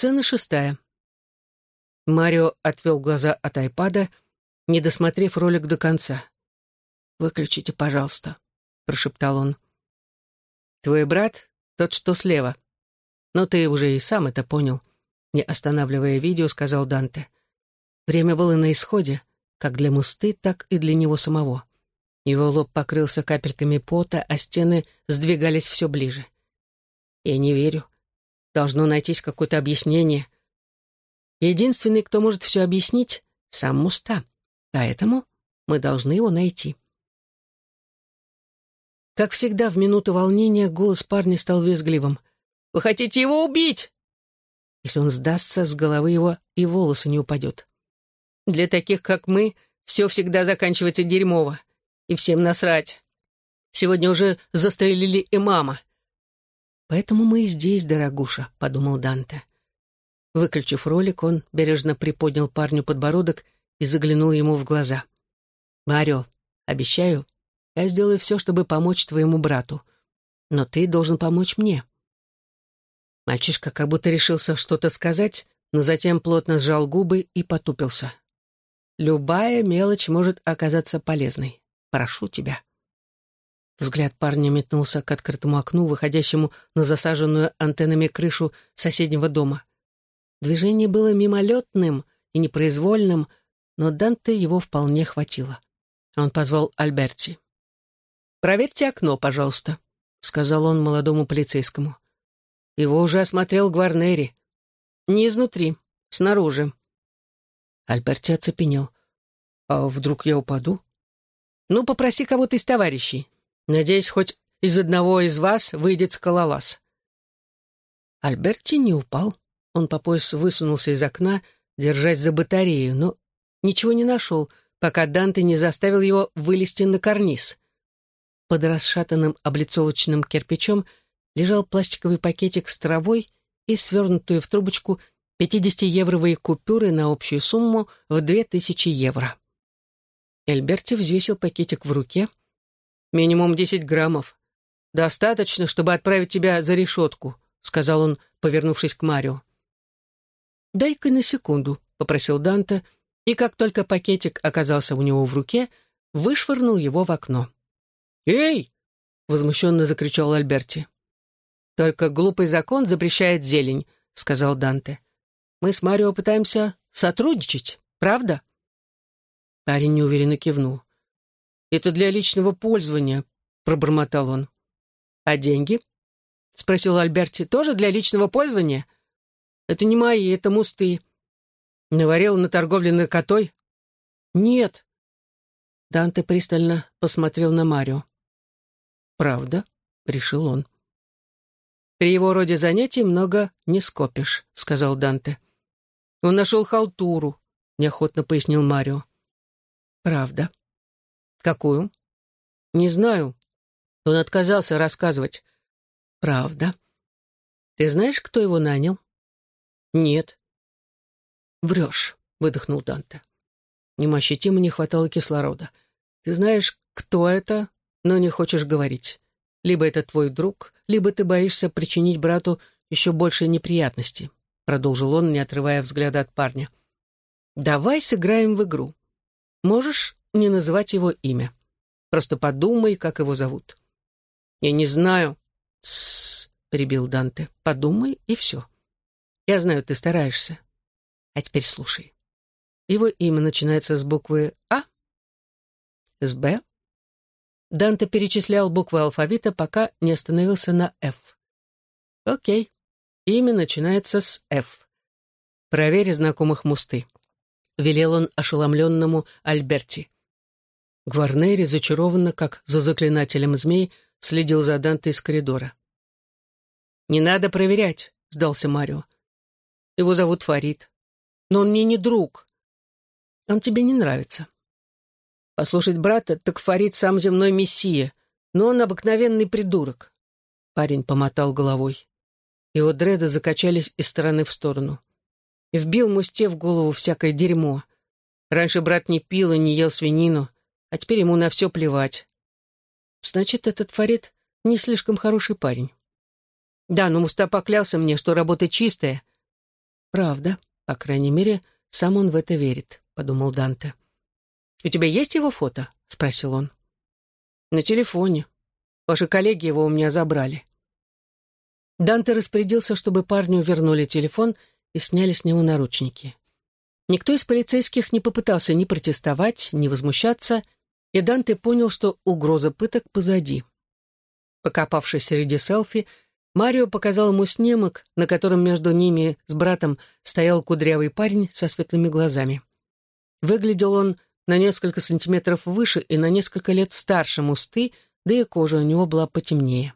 Сцена шестая. Марио отвел глаза от айпада, не досмотрев ролик до конца. «Выключите, пожалуйста», — прошептал он. «Твой брат — тот, что слева. Но ты уже и сам это понял», — не останавливая видео, сказал Данте. Время было на исходе, как для Мусты, так и для него самого. Его лоб покрылся капельками пота, а стены сдвигались все ближе. «Я не верю. Должно найтись какое-то объяснение. Единственный, кто может все объяснить, — сам Муста. Поэтому мы должны его найти. Как всегда, в минуту волнения голос парня стал визгливым. «Вы хотите его убить?» Если он сдастся, с головы его и волосы не упадет. Для таких, как мы, все всегда заканчивается дерьмово. И всем насрать. Сегодня уже застрелили и мама. «Поэтому мы и здесь, дорогуша», — подумал Данте. Выключив ролик, он бережно приподнял парню подбородок и заглянул ему в глаза. «Марио, обещаю, я сделаю все, чтобы помочь твоему брату. Но ты должен помочь мне». Мальчишка как будто решился что-то сказать, но затем плотно сжал губы и потупился. «Любая мелочь может оказаться полезной. Прошу тебя». Взгляд парня метнулся к открытому окну, выходящему на засаженную антеннами крышу соседнего дома. Движение было мимолетным и непроизвольным, но Данте его вполне хватило. Он позвал Альберти. «Проверьте окно, пожалуйста», — сказал он молодому полицейскому. Его уже осмотрел Гварнери. «Не изнутри, снаружи». Альберти оцепенел. «А вдруг я упаду?» «Ну, попроси кого-то из товарищей. Надеюсь, хоть из одного из вас выйдет скалолаз». Альберти не упал. Он по пояс высунулся из окна, держась за батарею, но ничего не нашел, пока Данте не заставил его вылезти на карниз. Под расшатанным облицовочным кирпичом лежал пластиковый пакетик с травой и свернутые в трубочку 50-евровые купюры на общую сумму в 2000 евро. Эльберти взвесил пакетик в руке — Минимум десять граммов. Достаточно, чтобы отправить тебя за решетку», — сказал он, повернувшись к Марио. «Дай-ка на секунду», — попросил Данте, и как только пакетик оказался у него в руке, вышвырнул его в окно. «Эй!» — возмущенно закричал Альберти. «Только глупый закон запрещает зелень», — сказал Данте. «Мы с Марио пытаемся сотрудничать, правда?» Парень неуверенно кивнул. «Это для личного пользования», — пробормотал он. «А деньги?» — спросил Альберти. «Тоже для личного пользования?» «Это не мои, это мусты». «Наварил на торговле наркотой?» «Нет». Данте пристально посмотрел на Марио. «Правда?» — решил он. «При его роде занятий много не скопишь», — сказал Данте. «Он нашел халтуру», — неохотно пояснил Марио. «Правда», «Какую?» «Не знаю». Он отказался рассказывать. «Правда?» «Ты знаешь, кто его нанял?» «Нет». «Врешь», — выдохнул Данте. Ему ощутимо не хватало кислорода. «Ты знаешь, кто это, но не хочешь говорить. Либо это твой друг, либо ты боишься причинить брату еще больше неприятностей», — продолжил он, не отрывая взгляда от парня. «Давай сыграем в игру. Можешь не называть его имя. Просто подумай, как его зовут». «Я не знаю». «Тссс», — перебил Данте. «Подумай, и все. Я знаю, ты стараешься. А теперь слушай. Его имя начинается с буквы «А», с «Б». Данте перечислял буквы алфавита, пока не остановился на «Ф». «Окей. Имя начинается с «Ф». Проверь знакомых мусты», — велел он ошеломленному Альберти. Гварнери зачарованно, как за заклинателем змей, следил за Данте из коридора. «Не надо проверять», — сдался Марио. «Его зовут Фарид. Но он мне не друг. Он тебе не нравится. Послушать брата, так Фарид сам земной мессия, но он обыкновенный придурок». Парень помотал головой. Его дреды закачались из стороны в сторону. И вбил Мусте в голову всякое дерьмо. Раньше брат не пил и не ел свинину, а теперь ему на все плевать. Значит, этот Фарид не слишком хороший парень. Да, но Мустапа клялся мне, что работа чистая. Правда, по крайней мере, сам он в это верит, подумал Данте. «У тебя есть его фото?» — спросил он. «На телефоне. Ваши коллеги его у меня забрали». Данте распорядился, чтобы парню вернули телефон и сняли с него наручники. Никто из полицейских не попытался ни протестовать, ни возмущаться, и Данте понял, что угроза пыток позади. Покопавшись среди селфи, Марио показал ему снимок, на котором между ними с братом стоял кудрявый парень со светлыми глазами. Выглядел он на несколько сантиметров выше и на несколько лет старше Мусты, да и кожа у него была потемнее.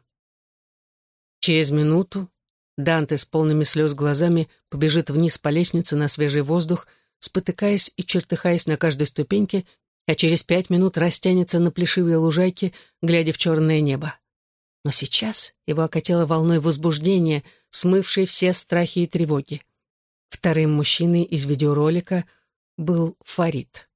Через минуту Данте с полными слез глазами побежит вниз по лестнице на свежий воздух, спотыкаясь и чертыхаясь на каждой ступеньке, а через пять минут растянется на плешивой лужайке, глядя в черное небо. Но сейчас его окатило волной возбуждения, смывшей все страхи и тревоги. Вторым мужчиной из видеоролика был Фарид.